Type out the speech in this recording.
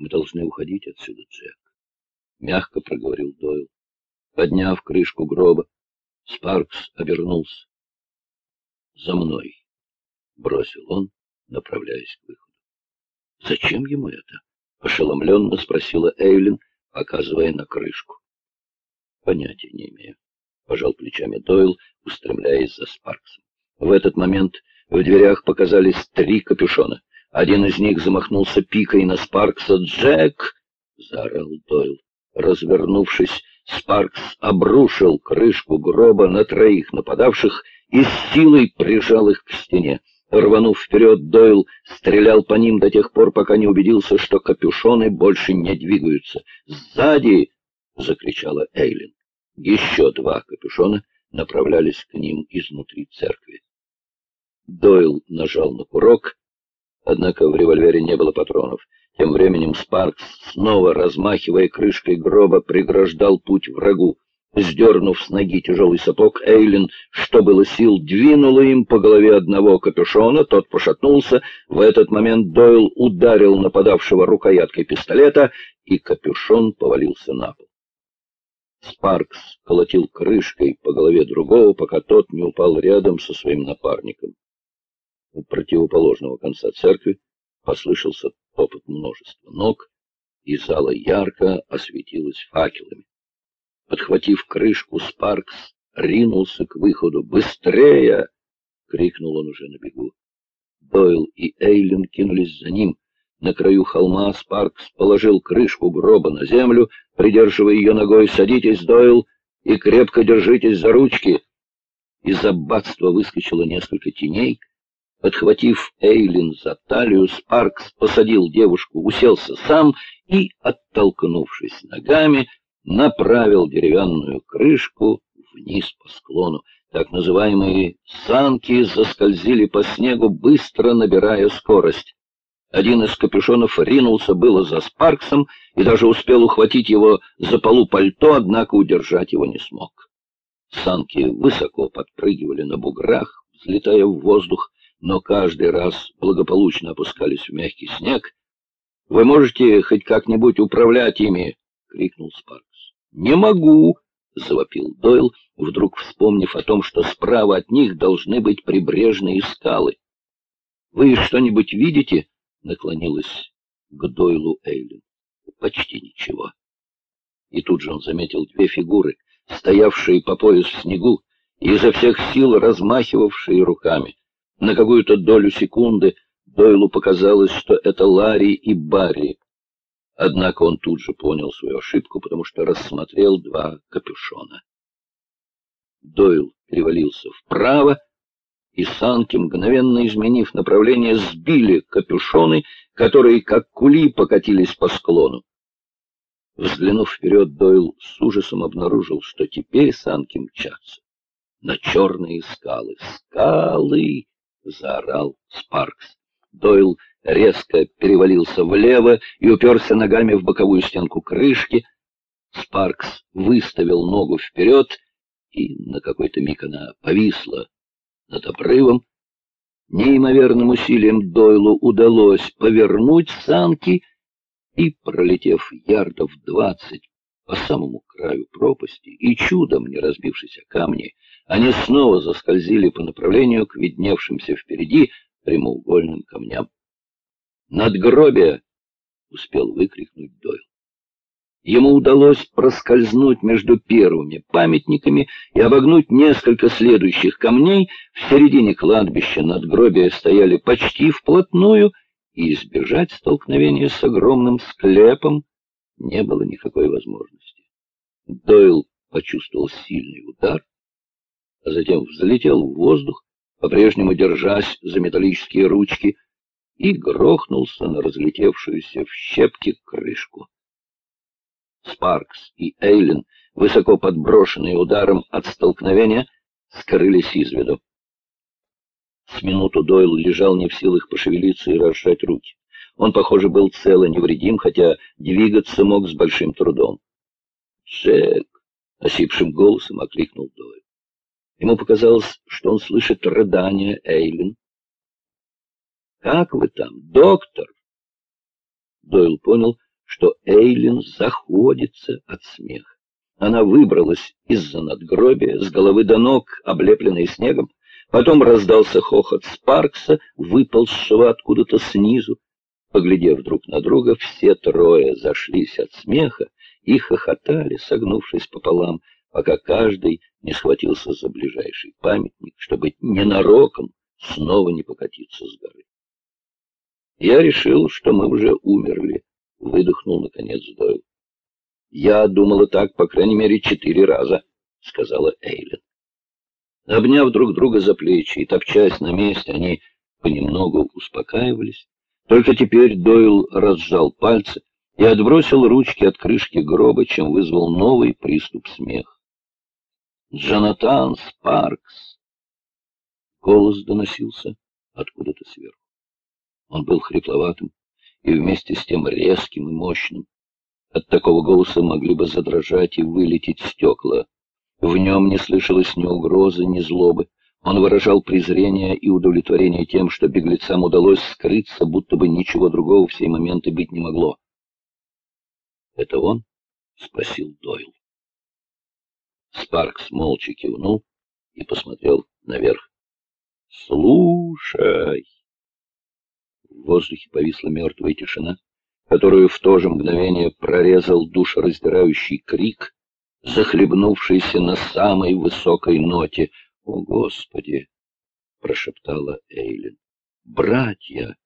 Мы должны уходить отсюда, Джек. Мягко проговорил Дойл. Подняв крышку гроба, Спаркс обернулся. «За мной!» — бросил он, направляясь к выходу. «Зачем ему это?» — ошеломленно спросила Эйлин, показывая на крышку. «Понятия не имею», — пожал плечами Дойл, устремляясь за Спарксом. В этот момент в дверях показались три капюшона. Один из них замахнулся пикой на Спаркса. «Джек!» — заорал Дойл. Развернувшись, Спаркс обрушил крышку гроба на троих нападавших и с силой прижал их к стене. Рванув вперед, Дойл стрелял по ним до тех пор, пока не убедился, что капюшоны больше не двигаются. «Сзади!» — закричала Эйлин. Еще два капюшона направлялись к ним изнутри церкви. Дойл нажал на курок, однако в револьвере не было патронов. Тем временем Спаркс, снова размахивая крышкой гроба, преграждал путь врагу. Сдернув с ноги тяжелый сапог, Эйлин, что было сил, двинула им по голове одного капюшона, тот пошатнулся. В этот момент Дойл ударил нападавшего рукояткой пистолета, и капюшон повалился на пол. Спаркс колотил крышкой по голове другого, пока тот не упал рядом со своим напарником. У противоположного конца церкви послышался топот множества ног, и зала ярко осветилась факелами. Подхватив крышку, Спаркс ринулся к выходу. «Быстрее!» — крикнул он уже на бегу. Дойл и Эйлин кинулись за ним. На краю холма Спаркс положил крышку гроба на землю, придерживая ее ногой. «Садитесь, Дойл, и крепко держитесь за ручки!» Из аббатства выскочило несколько теней — Подхватив Эйлин за талию, Спаркс посадил девушку, уселся сам и, оттолкнувшись ногами, направил деревянную крышку вниз по склону. Так называемые санки заскользили по снегу, быстро набирая скорость. Один из капюшонов ринулся было за Спарксом и даже успел ухватить его за полу пальто, однако удержать его не смог. Санки высоко подпрыгивали на буграх, взлетая в воздух, но каждый раз благополучно опускались в мягкий снег. «Вы можете хоть как-нибудь управлять ими?» — крикнул Спаркс. «Не могу!» — завопил Дойл, вдруг вспомнив о том, что справа от них должны быть прибрежные скалы. «Вы что-нибудь видите?» — наклонилась к Дойлу Эйлин. «Почти ничего». И тут же он заметил две фигуры, стоявшие по пояс в снегу и изо всех сил размахивавшие руками. На какую-то долю секунды Дойлу показалось, что это Ларри и Барри. Однако он тут же понял свою ошибку, потому что рассмотрел два капюшона. Дойл перевалился вправо, и санки, мгновенно изменив направление, сбили капюшоны, которые, как кули, покатились по склону. Взглянув вперед, Дойл с ужасом обнаружил, что теперь санки мчатся на черные скалы. Скалы! — заорал Спаркс. Дойл резко перевалился влево и уперся ногами в боковую стенку крышки. Спаркс выставил ногу вперед, и на какой-то миг она повисла над обрывом. Неимоверным усилием Дойлу удалось повернуть санки, и, пролетев ярдов двадцать по самому краю пропасти и чудом не разбившись о камни, они снова заскользили по направлению к видневшимся впереди прямоугольным камням. «Надгробие!» — успел выкрикнуть Дойл. Ему удалось проскользнуть между первыми памятниками и обогнуть несколько следующих камней. В середине кладбища надгробия стояли почти вплотную, и избежать столкновения с огромным склепом не было никакой возможности. Дойл почувствовал сильный удар, а затем взлетел в воздух, по-прежнему держась за металлические ручки, и грохнулся на разлетевшуюся в щепки крышку. Спаркс и Эйлин, высоко подброшенные ударом от столкновения, скрылись из виду. С минуту Дойл лежал не в силах пошевелиться и разжать руки. Он, похоже, был цел и невредим, хотя двигаться мог с большим трудом. «Джек!» — осипшим голосом окликнул Дойл. Ему показалось, что он слышит рыдание Эйлин. «Как вы там, доктор?» Дойл понял, что Эйлин заходится от смеха. Она выбралась из-за надгробия, с головы до ног, облепленной снегом. Потом раздался хохот Спаркса, выползшего откуда-то снизу. Поглядев друг на друга, все трое зашлись от смеха и хохотали, согнувшись пополам, пока каждый не схватился за ближайший памятник, чтобы ненароком снова не покатиться с горы. Я решил, что мы уже умерли, выдохнул наконец Дойл. Я думала так, по крайней мере, четыре раза, сказала Эйлин. Обняв друг друга за плечи и топчась на месте, они понемногу успокаивались. Только теперь Дойл разжал пальцы и отбросил ручки от крышки гроба, чем вызвал новый приступ смеха. Джонатан Спаркс. Голос доносился откуда-то сверху. Он был хрипловатым и вместе с тем резким и мощным. От такого голоса могли бы задрожать и вылететь стекла. В нем не слышалось ни угрозы, ни злобы. Он выражал презрение и удовлетворение тем, что беглецам удалось скрыться, будто бы ничего другого в сей моменты быть не могло. «Это он?» — спросил Дойл. Спаркс молча кивнул и посмотрел наверх. «Слушай!» В воздухе повисла мертвая тишина, которую в то же мгновение прорезал душераздирающий крик, захлебнувшийся на самой высокой ноте. «О, Господи!» — прошептала Эйлин. «Братья!»